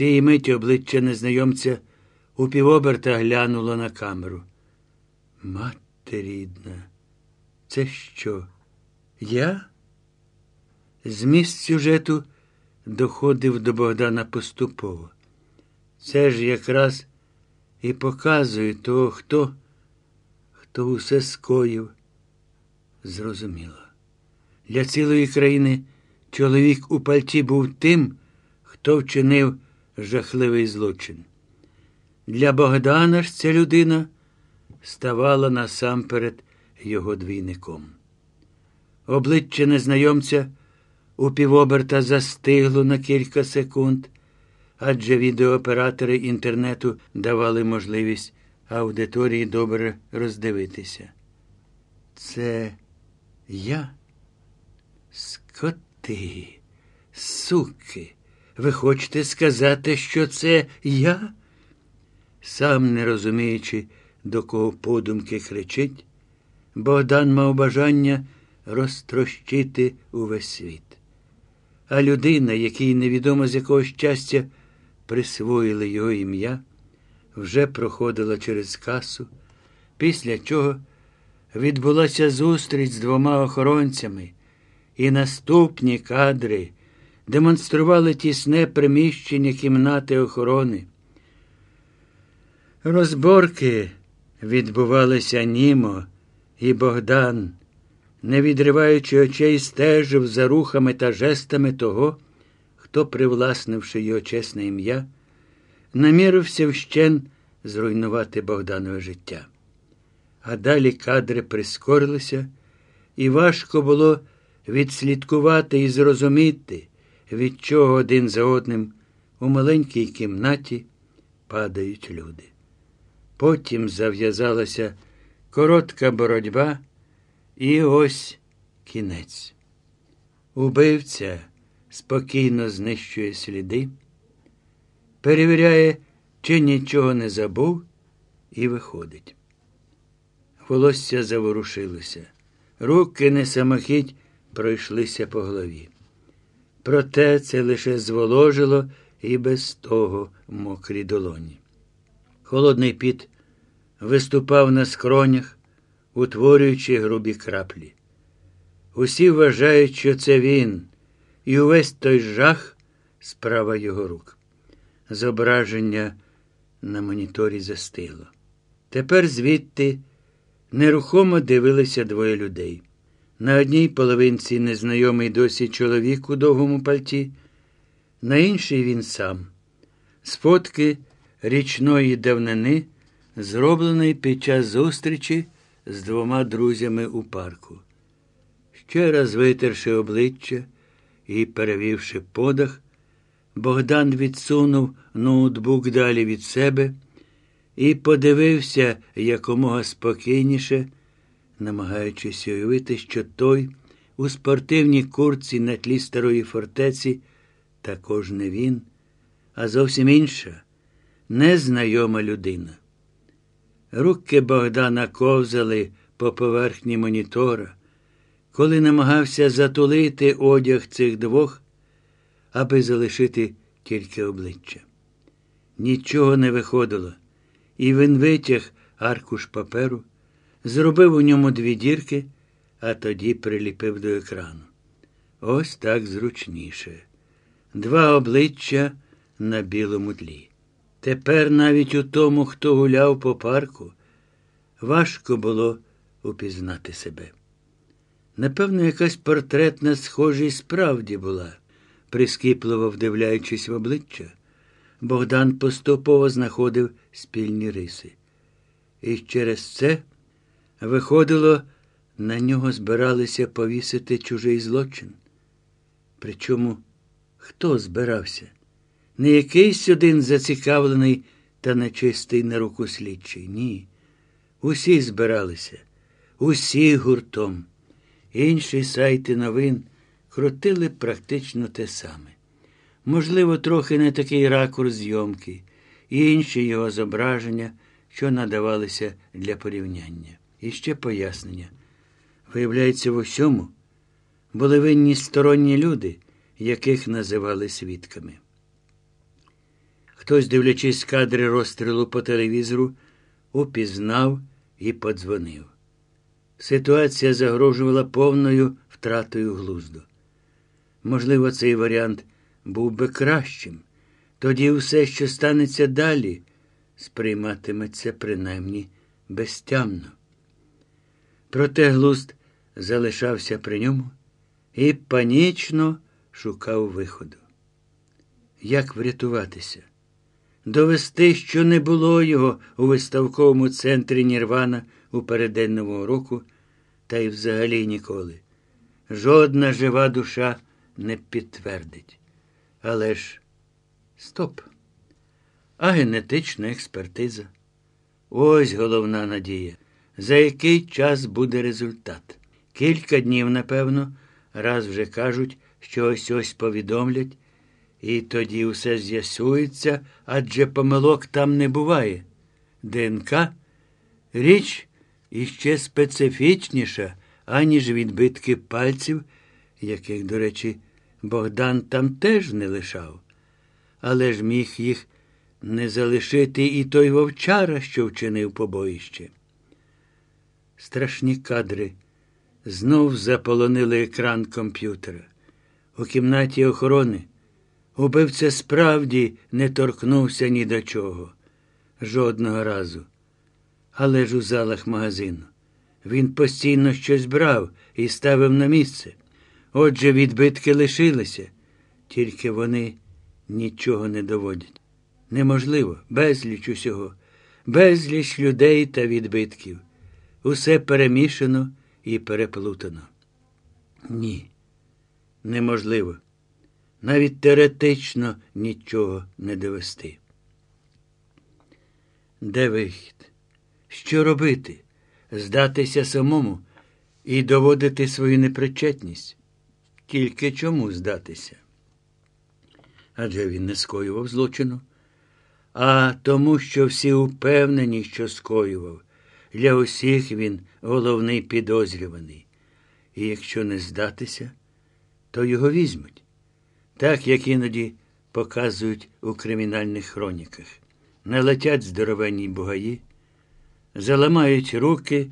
цієї миті обличчя незнайомця у півоберта глянуло на камеру. Мати рідна, це що? Я? Зміст сюжету доходив до Богдана поступово. Це ж якраз і показує того, хто, хто усе скоїв. Зрозуміло. Для цілої країни чоловік у пальті був тим, хто вчинив жахливий злочин. Для Богдана ж ця людина ставала насамперед його двійником. Обличчя незнайомця у півоберта застигло на кілька секунд, адже відеооператори інтернету давали можливість аудиторії добре роздивитися. Це я? Скоти, суки, ви хочете сказати, що це я? Сам не розуміючи, до кого подумки кричить, Богдан мав бажання розтрощити увесь світ. А людина, якій невідомо з якого щастя присвоїли його ім'я, вже проходила через касу, після чого відбулася зустріч з двома охоронцями, і наступні кадри демонстрували тісне приміщення кімнати охорони. Розборки відбувалися німо, і Богдан, не відриваючи очей, стежив за рухами та жестами того, хто, привласнивши його чесне ім'я, намірився вщен зруйнувати Богданове життя. А далі кадри прискорилися, і важко було відслідкувати і зрозуміти, від чого один за одним у маленькій кімнаті падають люди. Потім зав'язалася коротка боротьба, і ось кінець. Убивця спокійно знищує сліди, перевіряє, чи нічого не забув, і виходить. Волосся заворушилося, руки не самохідь пройшлися по голові. Проте це лише зволожило і без того мокрі долоні. Холодний піт виступав на скронях, утворюючи грубі краплі. Усі вважають, що це він, і увесь той жах справа його рук. Зображення на моніторі застило. Тепер звідти нерухомо дивилися двоє людей. На одній половинці незнайомий досі чоловік у довгому пальті, на іншій він сам. З фотки річної давнини, зробленої під час зустрічі з двома друзями у парку. Ще раз витерши обличчя і перевівши подах, Богдан відсунув ноутбук далі від себе і подивився якомога спокійніше, намагаючись уявити, що той у спортивній курці на тлі старої фортеці також не він, а зовсім інша, незнайома людина. Руки Богдана ковзали по поверхні монітора, коли намагався затулити одяг цих двох, аби залишити тільки обличчя. Нічого не виходило, і він витяг аркуш паперу, зробив у ньому дві дірки, а тоді приліпив до екрану. Ось так зручніше. Два обличчя на білому тлі. Тепер навіть у тому, хто гуляв по парку, важко було упізнати себе. Напевно, якась портретна схожість справді була, прискіпливо вдивляючись в обличчя, Богдан поступово знаходив спільні риси. І через це, виходило, на нього збиралися повісити чужий злочин. Причому хто збирався? Не якийсь один зацікавлений та нечистий на руку слідчий. Ні. Усі збиралися, усі гуртом. Інші сайти новин крутили практично те саме. Можливо, трохи не такий ракурс зйомки, і інші його зображення, що надавалися для порівняння. І ще пояснення. Виявляється, в усьому були винні сторонні люди, яких називали свідками. Хтось, дивлячись кадри розстрілу по телевізору, упізнав і подзвонив. Ситуація загрожувала повною втратою глузду. Можливо, цей варіант був би кращим. Тоді все, що станеться далі, сприйматиметься принаймні безтямно. Проте глузд залишався при ньому і панічно шукав виходу. Як врятуватися? Довести, що не було його у виставковому центрі Нірвана у переддень Нового року, та й взагалі ніколи. Жодна жива душа не підтвердить. Але ж стоп. А генетична експертиза. Ось головна надія. За який час буде результат? Кілька днів, напевно, раз вже кажуть, що ось ось повідомлять, і тоді все з'ясується, адже помилок там не буває. ДНК річ іще специфічніша, аніж відбитки пальців, яких, до речі, Богдан там теж не лишав. Але ж міг їх не залишити і той вовчара, що вчинив побоїще. Страшні кадри знов заполонили екран комп'ютера. У кімнаті охорони убивця справді не торкнувся ні до чого. Жодного разу. Але ж у залах магазину. Він постійно щось брав і ставив на місце. Отже, відбитки лишилися, тільки вони нічого не доводять. Неможливо, безліч усього, безліч людей та відбитків. Усе перемішано і переплутано. Ні, неможливо. Навіть теоретично нічого не довести. Де вихід? Що робити? Здатися самому і доводити свою непричетність? Тільки чому здатися? Адже він не скоював злочину, а тому, що всі упевнені, що скоював. Для усіх він головний підозрюваний. І якщо не здатися, то його візьмуть, так як іноді показують у кримінальних хроніках. Налетять здоровенні бугаї, заламають руки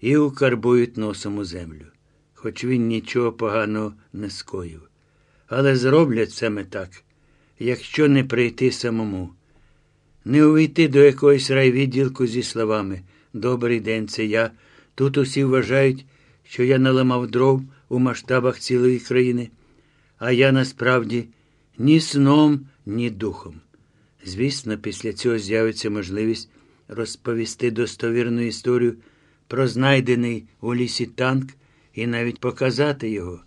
і укарбують носом у землю, хоч він нічого поганого не скоїв. Але зроблять саме так, якщо не прийти самому, не увійти до якогось райвідділку зі словами. Добрий день, це я. Тут усі вважають, що я наламав дров у масштабах цілої країни, а я насправді ні сном, ні духом. Звісно, після цього з'явиться можливість розповісти достовірну історію про знайдений у лісі танк і навіть показати його.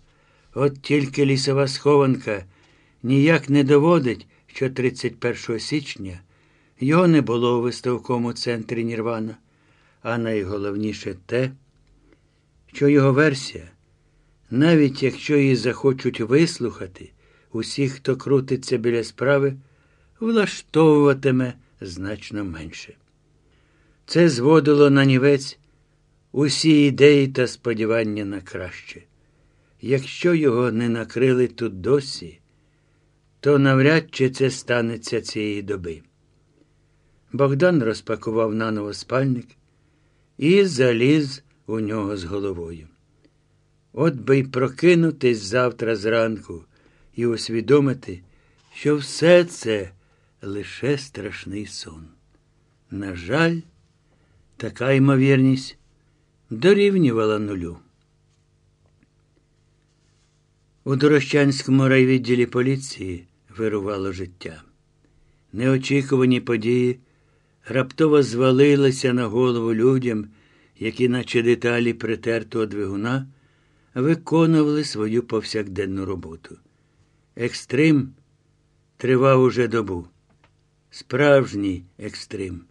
От тільки лісова схованка ніяк не доводить, що 31 січня його не було у виставковому центрі Нірвана а найголовніше те, що його версія, навіть якщо її захочуть вислухати, усіх, хто крутиться біля справи, влаштовуватиме значно менше. Це зводило на нівець усі ідеї та сподівання на краще. Якщо його не накрили тут досі, то навряд чи це станеться цієї доби. Богдан розпакував наново спальник і заліз у нього з головою. От би й прокинутись завтра зранку і усвідомити, що все це лише страшний сон. На жаль, така ймовірність дорівнювала нулю. У Дорощанському райвідділі поліції вирувало життя. Неочікувані події раптово звалилася на голову людям, які, наче деталі притертого двигуна, виконували свою повсякденну роботу. Екстрим тривав уже добу. Справжній екстрим.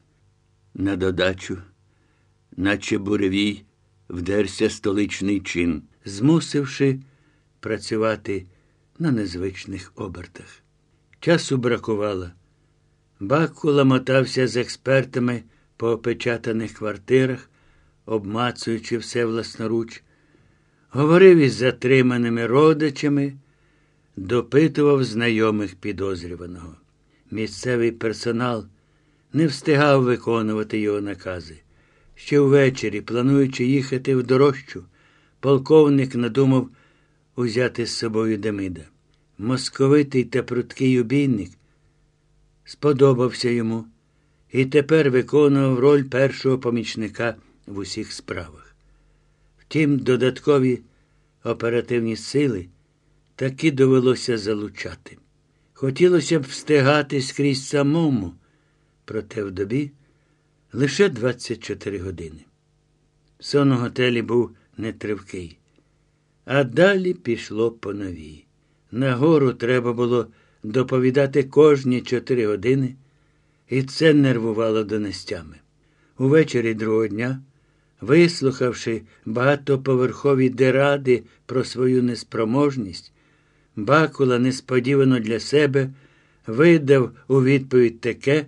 На додачу, наче буревій, вдерся столичний чин, змусивши працювати на незвичних обертах. Часу бракувало. Бакула мотався з експертами по опечатаних квартирах, обмацуючи все власноруч, говорив із затриманими родичами, допитував знайомих підозрюваного. Місцевий персонал не встигав виконувати його накази. Ще ввечері, плануючи їхати в дорожчу, полковник надумав узяти з собою Демида. Московитий та пруткий обійник сподобався йому і тепер виконував роль першого помічника в усіх справах. Втім, додаткові оперативні сили таки довелося залучати. Хотілося б встигати скрізь самому, проте в добі лише 24 години. Сон у готелі був нетривкий. А далі пішло по новій. Нагору треба було доповідати кожні чотири години, і це нервувало донестями. Увечері другого дня, вислухавши багатоповерхові деради про свою неспроможність, Бакула несподівано для себе видав у відповідь таке,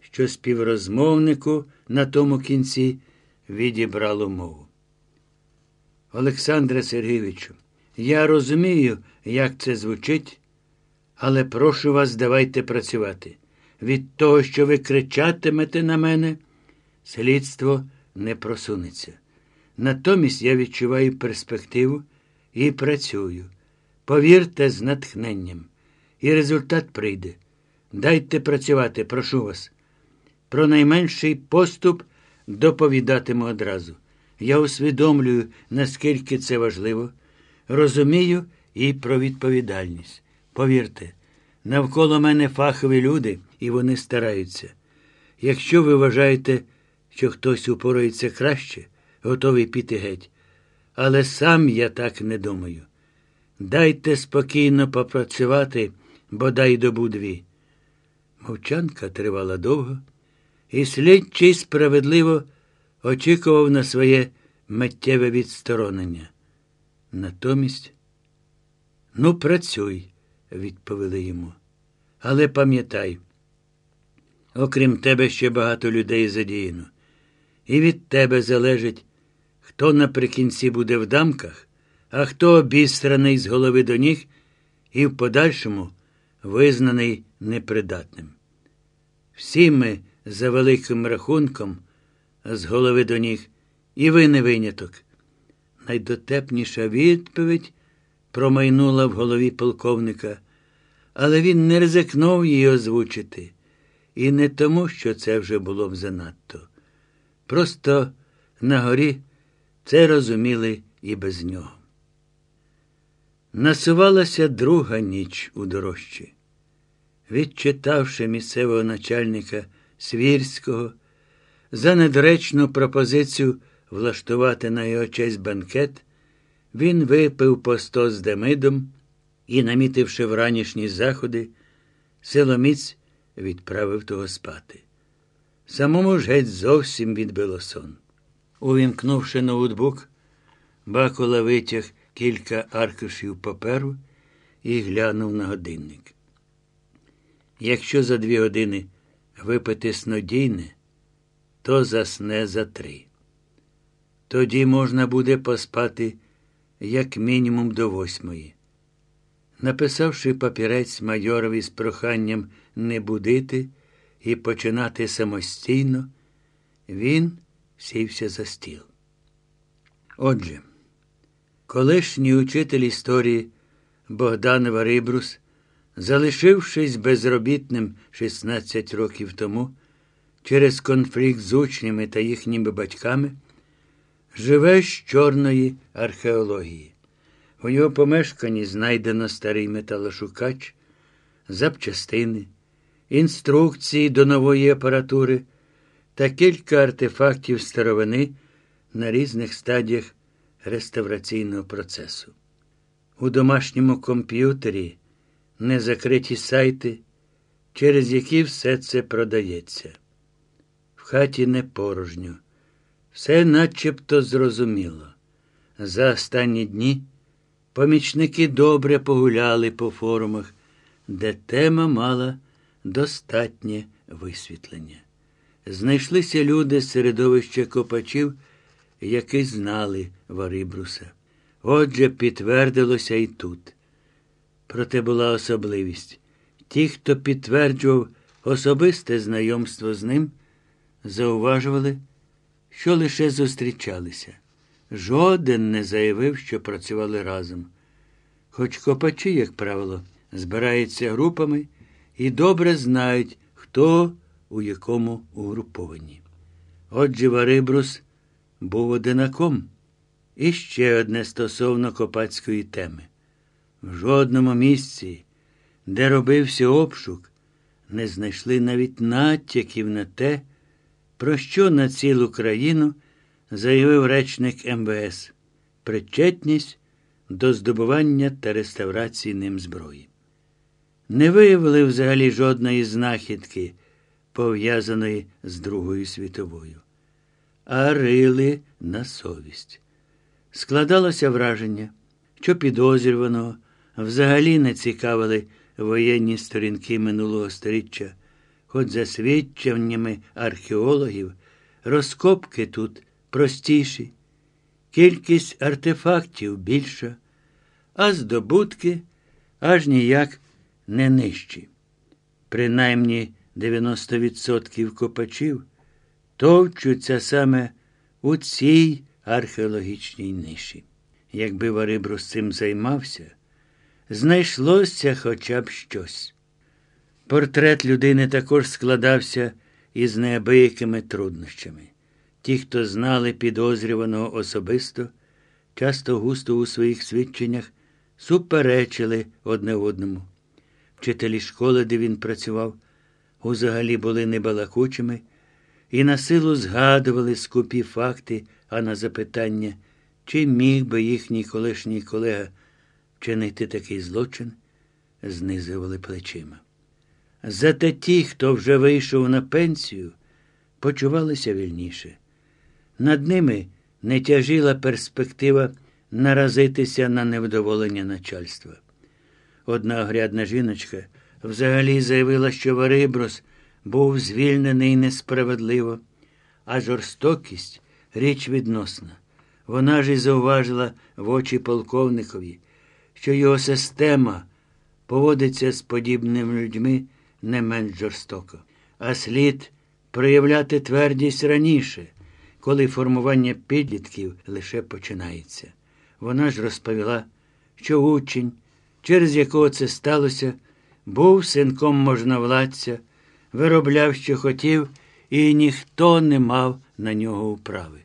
що співрозмовнику на тому кінці відібрало мову. Олександре Сергійовичу, я розумію, як це звучить, але прошу вас, давайте працювати. Від того, що ви кричатимете на мене, слідство не просунеться. Натомість я відчуваю перспективу і працюю. Повірте з натхненням. І результат прийде. Дайте працювати, прошу вас. Про найменший поступ доповідатиму одразу. Я усвідомлюю, наскільки це важливо, розумію і про відповідальність. Повірте, навколо мене фахові люди, і вони стараються. Якщо ви вважаєте, що хтось упорається краще, готовий піти геть. Але сам я так не думаю. Дайте спокійно попрацювати, бодай добу дві. Мовчанка тривала довго, і слідчий справедливо очікував на своє миттєве відсторонення. Натомість, ну, працюй, відповіли йому. Але пам'ятай, окрім тебе ще багато людей задіяно, і від тебе залежить, хто наприкінці буде в дамках, а хто обістраний з голови до ніг і в подальшому визнаний непридатним. Всі ми, за великим рахунком, з голови до ніг, і ви не виняток. Найдотепніша відповідь промайнула в голові полковника, але він не ризикнув її озвучити. І не тому, що це вже було б занадто. Просто на горі це розуміли і без нього. Насувалася друга ніч у дорожчі. Відчитавши місцевого начальника Свірського, за недоречну пропозицію влаштувати на його честь банкет, він випив по сто з Демидом і, намітивши вранішні заходи, силоміць відправив того спати. Самому ж геть зовсім відбило сон. Увімкнувши ноутбук, Бакула витяг кілька аркушів паперу і глянув на годинник. Якщо за дві години випити снодійне, то засне за три. Тоді можна буде поспати як мінімум до восьмої. Написавши папірець майорові з проханням не будити і починати самостійно, він сівся за стіл. Отже, колишній учитель історії Богдан Варибрус, залишившись безробітним 16 років тому, через конфлікт з учнями та їхніми батьками, живе з чорної археології. У його помешканні знайдено старий металошукач, запчастини, інструкції до нової апаратури та кілька артефактів старовини на різних стадіях реставраційного процесу. У домашньому комп'ютері незакриті сайти, через які все це продається. В хаті не порожньо. Все начебто зрозуміло. За останні дні помічники добре погуляли по форумах, де тема мала достатнє висвітлення. Знайшлися люди з середовища копачів, які знали Варибруса. Отже, підтвердилося і тут. Проте була особливість. Ті, хто підтверджував особисте знайомство з ним, зауважували, що лише зустрічалися. Жоден не заявив, що працювали разом. Хоч копачі, як правило, збираються групами і добре знають, хто у якому угрупованні. Отже, Варибрус був одинаком. І ще одне стосовно копацької теми. В жодному місці, де робився обшук, не знайшли навіть натяків на те, про що на цілу країну заявив речник МВС причетність до здобування та реставрації ним зброї. Не виявили взагалі жодної знахідки, пов'язаної з Другою світовою, а рили на совість. Складалося враження, що підозрюваного взагалі не цікавили воєнні сторінки минулого століття, хоч за свідченнями археологів, розкопки тут простіші, кількість артефактів більша, а здобутки аж ніяк не нижчі. Принаймні 90% копачів товчуться саме у цій археологічній ниші. Якби Варибрус цим займався, знайшлося хоча б щось. Портрет людини також складався із неабиякими труднощами. Ті, хто знали підозрюваного особисто, часто густо у своїх свідченнях суперечили одне одному. Вчителі школи, де він працював, узагалі були небалакучими і на силу згадували скупі факти, а на запитання, чи міг би їхній колишній колега вчинити такий злочин, знизували плечима. Зате ті, хто вже вийшов на пенсію, почувалися вільніше. Над ними не тяжіла перспектива наразитися на невдоволення начальства. Одна грядна жіночка взагалі заявила, що Вариброс був звільнений несправедливо, а жорстокість річ відносна. Вона ж і зауважила в очі полковникові, що його система поводиться з подібними людьми не менш жорстоко, а слід проявляти твердість раніше, коли формування підлітків лише починається. Вона ж розповіла, що учень, через якого це сталося, був синком можновладця, виробляв, що хотів, і ніхто не мав на нього управи.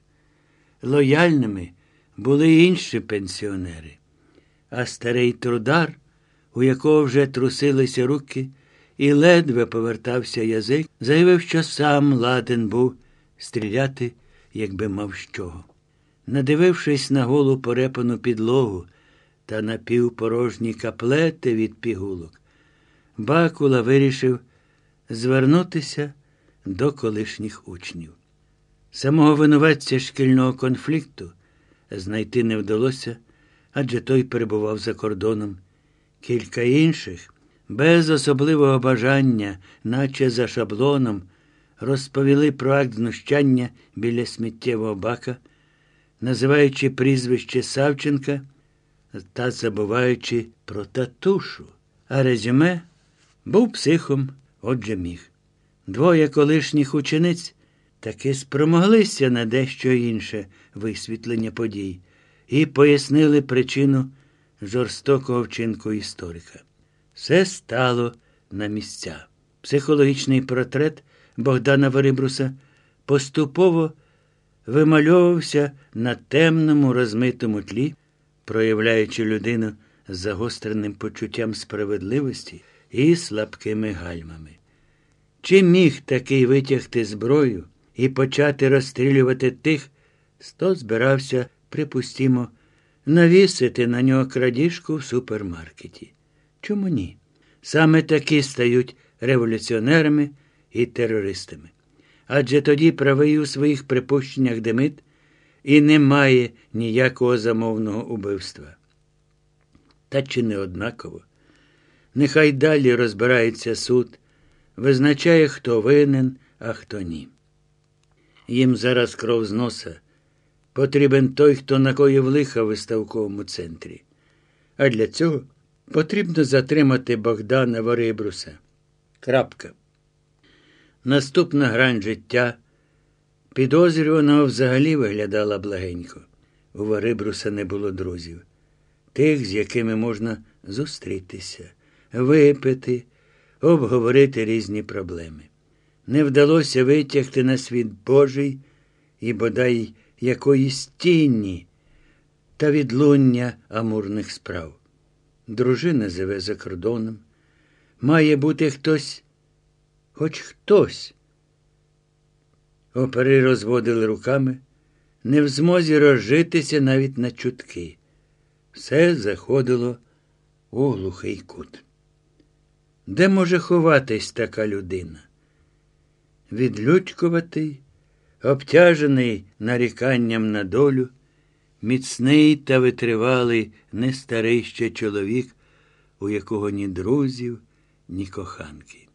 Лояльними були інші пенсіонери, а старий трудар, у якого вже трусилися руки, і ледве повертався язик, заявив, що сам ладен був стріляти, якби мав з чого. Надивившись на голу порепану підлогу та на півпорожні каплети від пігулок, Бакула вирішив звернутися до колишніх учнів. Самого винуватця шкільного конфлікту знайти не вдалося, адже той перебував за кордоном. Кілька інших, без особливого бажання, наче за шаблоном, розповіли про акт знущання біля сміттєвого бака, називаючи прізвище Савченка та забуваючи про татушу. А резюме був психом, отже міг. Двоє колишніх учениць таки спромоглися на дещо інше висвітлення подій і пояснили причину жорстокого вчинку історика. Все стало на місця. Психологічний портрет Богдана Варибруса поступово вимальовувався на темному розмитому тлі, проявляючи людину з загостреним почуттям справедливості і слабкими гальмами. Чи міг такий витягти зброю і почати розстрілювати тих, хто збирався, припустімо, навісити на нього крадіжку в супермаркеті? Чому ні? Саме такі стають революціонерами і терористами. Адже тоді правий у своїх припущеннях Демит і немає ніякого замовного убивства. Та чи не однаково? Нехай далі розбирається суд, визначає, хто винен, а хто ні. Їм зараз кров з носа. Потрібен той, хто накоїв лиха в виставковому центрі. А для цього Потрібно затримати Богдана Ворибруса. Крапка. Наступна грань життя. Підозрюваного взагалі виглядала благенько. У Варибруса не було друзів, тих, з якими можна зустрітися, випити, обговорити різні проблеми. Не вдалося витягти на світ Божий і бодай якоїсь тіні та відлуння амурних справ. Дружина живе за кордоном. Має бути хтось, хоч хтось. Опери розводили руками, не в змозі розжитися навіть на чутки. Все заходило у глухий кут. Де може ховатись така людина? Відлюдькуватий, обтяжений наріканням на долю, міцний та витривалий не старий ще чоловік, у якого ні друзів, ні коханки.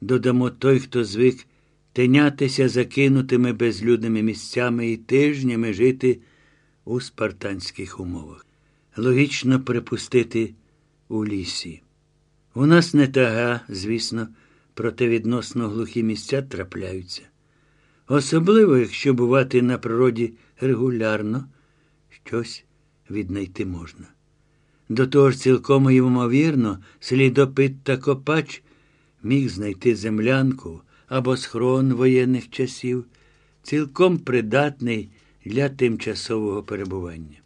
Додамо той, хто звик тинятися закинутими безлюдними місцями і тижнями жити у спартанських умовах. Логічно припустити у лісі. У нас не тага, звісно, проте відносно глухі місця трапляються. Особливо, якщо бувати на природі регулярно, щось віднайти можна. До того ж, цілком ймовірно, слідопит та копач міг знайти землянку або схрон воєнних часів, цілком придатний для тимчасового перебування.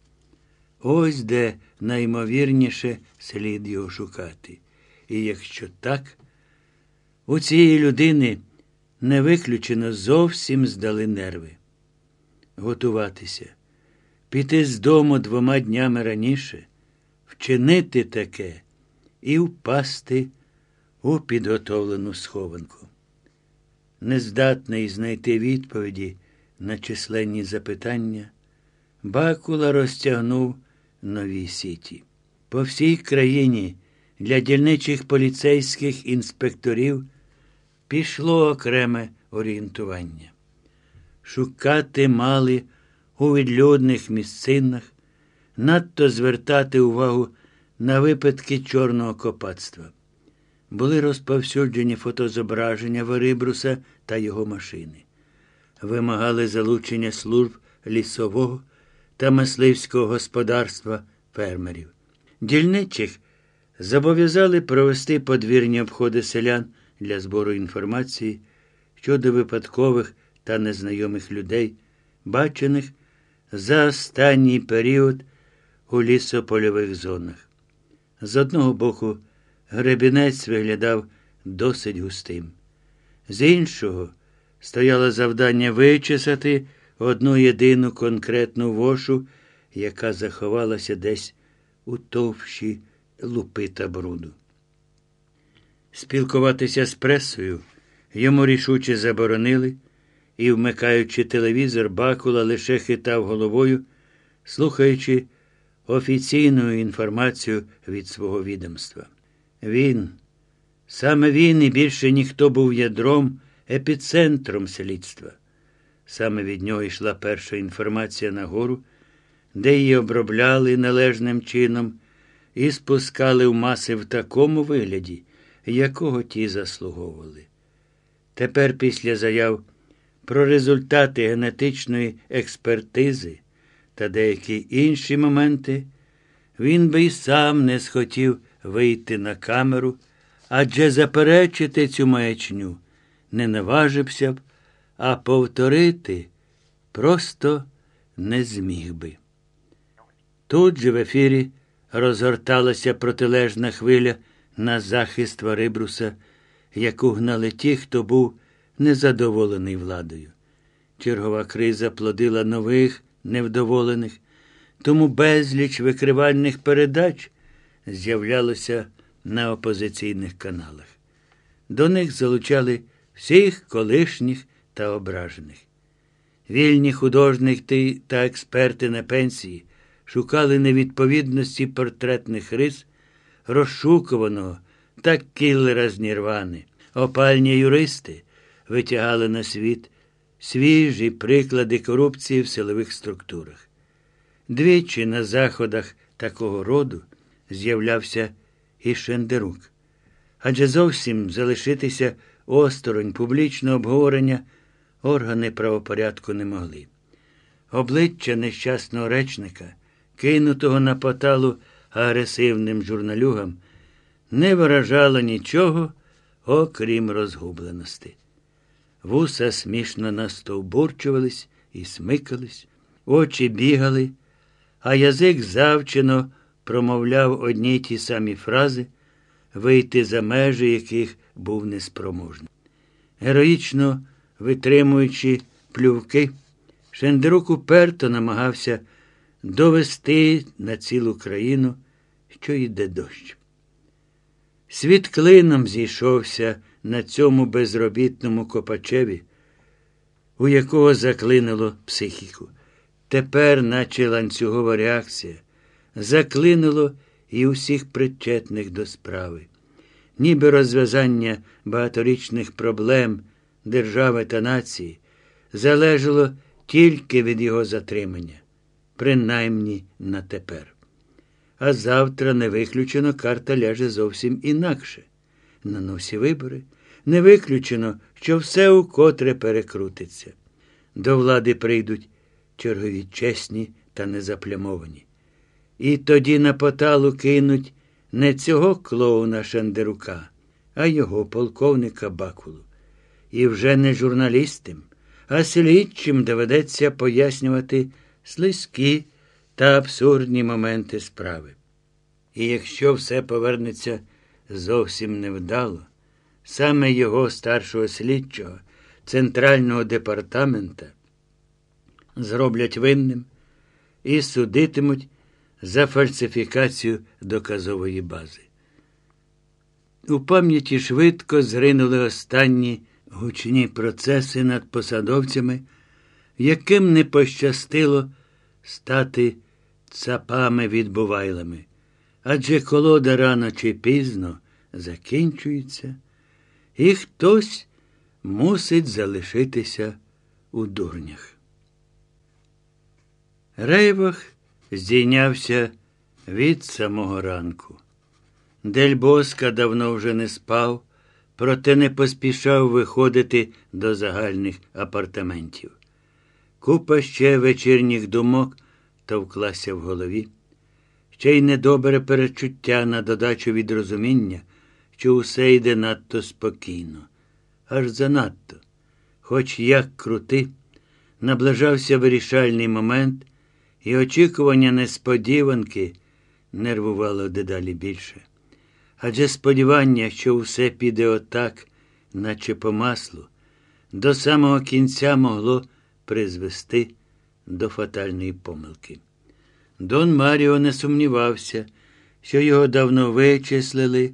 Ось де наймовірніше слід його шукати. І якщо так, у цієї людини не виключено зовсім здали нерви. Готуватися, піти з дому двома днями раніше, вчинити таке і впасти у підготовлену схованку. Нездатний знайти відповіді на численні запитання, Бакула розтягнув нові сіті. По всій країні для дільничих поліцейських інспекторів пішло окреме орієнтування. Шукати мали у відлюдних місцинах, надто звертати увагу на випадки чорного копацтва. Були розповсюджені фотозображення Верибруса та його машини. Вимагали залучення служб лісового та мисливського господарства фермерів. Дільничих зобов'язали провести подвірні обходи селян для збору інформації щодо випадкових та незнайомих людей, бачених за останній період у лісопольових зонах. З одного боку, гребінець виглядав досить густим. З іншого стояло завдання вичесати одну єдину конкретну вошу, яка заховалася десь у товщі лупи та бруду. Спілкуватися з пресою йому рішуче заборонили, і, вмикаючи телевізор, Бакула лише хитав головою, слухаючи офіційну інформацію від свого відомства. Він, саме він і більше ніхто був ядром, епіцентром слідства. Саме від нього йшла перша інформація на гору, де її обробляли належним чином і спускали в маси в такому вигляді, якого ті заслуговували. Тепер, після заяв про результати генетичної експертизи та деякі інші моменти, він би й сам не схотів вийти на камеру, адже заперечити цю маячню не наважився б, а повторити просто не зміг би. Тут же в ефірі розгорталася протилежна хвиля на захист Варибруса, яку гнали ті, хто був незадоволений владою. Чергова криза плодила нових невдоволених, тому безліч викривальних передач з'являлося на опозиційних каналах. До них залучали всіх колишніх та ображених. Вільні художники та експерти на пенсії шукали невідповідності портретних рис, розшукуваного та кіллера з Нірвани. Опальні юристи витягали на світ свіжі приклади корупції в силових структурах. Двічі на заходах такого роду з'являвся і Шендерук. Адже зовсім залишитися осторонь публічного обговорення органи правопорядку не могли. Обличчя нещасного речника, кинутого на поталу агресивним журналюгам, не виражало нічого, окрім розгубленості. Вуса смішно настовбурчувались і смикались, очі бігали, а язик завчено промовляв одні й ті самі фрази, вийти за межі яких був неспроможний. Героїчно витримуючи плювки, Шендерук уперто намагався довести на цілу країну, що йде дощ. Світ клином зійшовся на цьому безробітному копачеві, у якого заклинило психіку. Тепер, наче ланцюгова реакція, заклинило і усіх причетних до справи. Ніби розв'язання багаторічних проблем держави та нації залежало тільки від його затримання, принаймні на тепер. А завтра не виключено карта ляже зовсім інакше. На носі вибори не виключено, що все укотре перекрутиться. До влади прийдуть чергові чесні та незаплямовані. І тоді на поталу кинуть не цього клоуна Шандерука, а його полковника Бакулу. І вже не журналістам, а слідчим доведеться пояснювати слизькі та абсурдні моменти справи. І якщо все повернеться зовсім невдало, саме його старшого слідчого Центрального департамента зроблять винним і судитимуть за фальсифікацію доказової бази. У пам'яті швидко зринули останні гучні процеси над посадовцями, яким не пощастило стати цапами відбувайлами. Адже колода рано чи пізно закінчується, і хтось мусить залишитися у дурнях. Рейвах здійнявся від самого ранку. Дельбоска давно вже не спав, проте не поспішав виходити до загальних апартаментів. Купа ще вечірніх думок товклася в голові. Ще й недобре перечуття на додачу від розуміння, що усе йде надто спокійно, аж занадто. Хоч як крути, наближався вирішальний момент і очікування несподіванки нервувало дедалі більше. Адже сподівання, що все піде отак, наче по маслу, до самого кінця могло призвести до фатальної помилки. Дон Маріо не сумнівався, що його давно вичислили,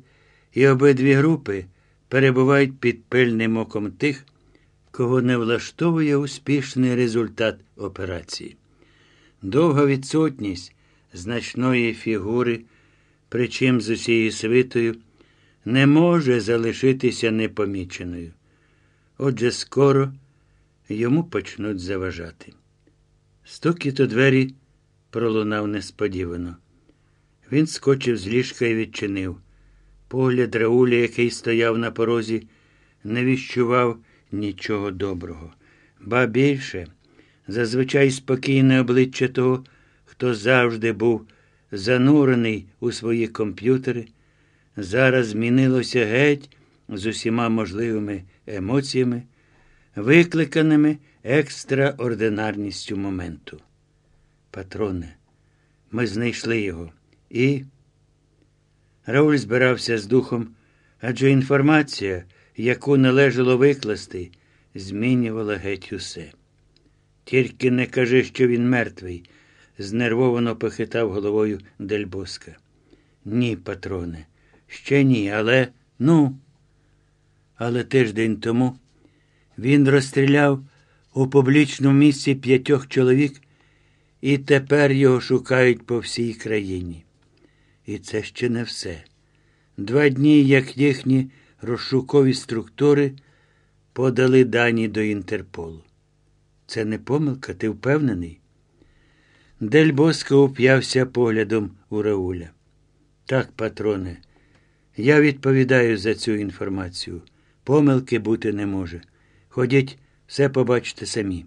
і обидві групи перебувають під пильним оком тих, кого не влаштовує успішний результат операції. Довга відсутність значної фігури, причим з усією свитою, не може залишитися непоміченою. Отже, скоро йому почнуть заважати. Стукіт у двері пролунав несподівано. Він скочив з ліжка і відчинив. Погляд Рауля, який стояв на порозі, не відчував нічого доброго. Ба більше. Зазвичай спокійне обличчя того, хто завжди був занурений у свої комп'ютери, зараз змінилося геть з усіма можливими емоціями, викликаними екстраординарністю моменту. Патроне, ми знайшли його. І. Рауль збирався з духом, адже інформація, яку належало викласти, змінювала геть усе. Тільки не кажи, що він мертвий, знервовано похитав головою Дельбоска. Ні, патроне, ще ні, але ну. Але тиждень тому він розстріляв у публічному місці п'ятьох чоловік, і тепер його шукають по всій країні. І це ще не все. Два дні, як їхні розшукові структури подали дані до Інтерполу. Це не помилка, ти впевнений? Дель Боско уп'явся поглядом у Рауля. Так, патроне, Я відповідаю за цю інформацію. Помилки бути не може. Ходіть, все побачите самі.